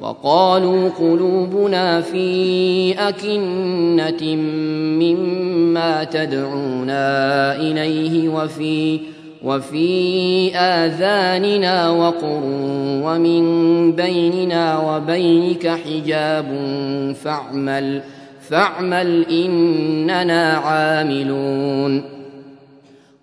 وقالوا قلوبنا في أكنة مما تدعونا إليه وفي وفي آذاننا وقر ومن بيننا وبينك حجاب فاعمل فاعمل إننا عاملون.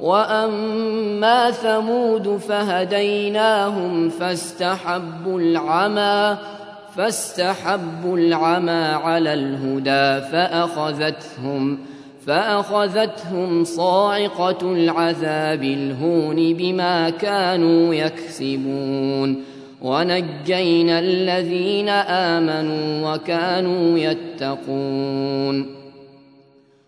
وأما ثمود فهديناهم فاستحبوا العمى فاستحبوا العمى على الهدى فأخذتهم فأخذتهم صاعقة العذاب الهون بما كانوا يكسبون. ونجينا الذين امنوا وكانوا يتقون.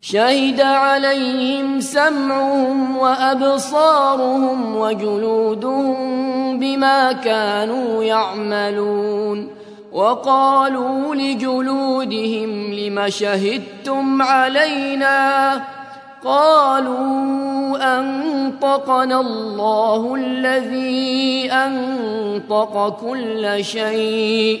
شهد عليهم سمعهم وأبصارهم وجلودهم بما كانوا يعملون وقالوا لجلودهم لم شهدتم علينا قالوا أنطقنا الله الذي أنطق كل شيء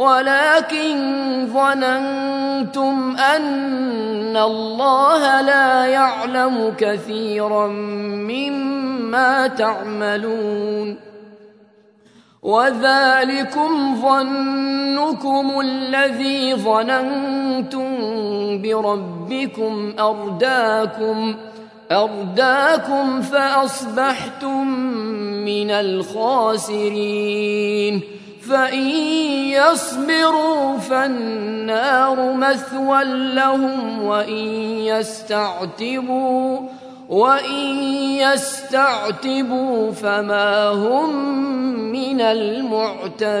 ولكن ظننتم أن الله لا يعلم كثيرا مما تعملون. وذلكم ظنكم الذي ظننتم بربكم أرداكم أرداكم فأصبحتم من الخاسرين. فإن يصبروا فالنار مثوى لهم وإن يستعتبوا وإن يستعتبوا فما هم من المعتبين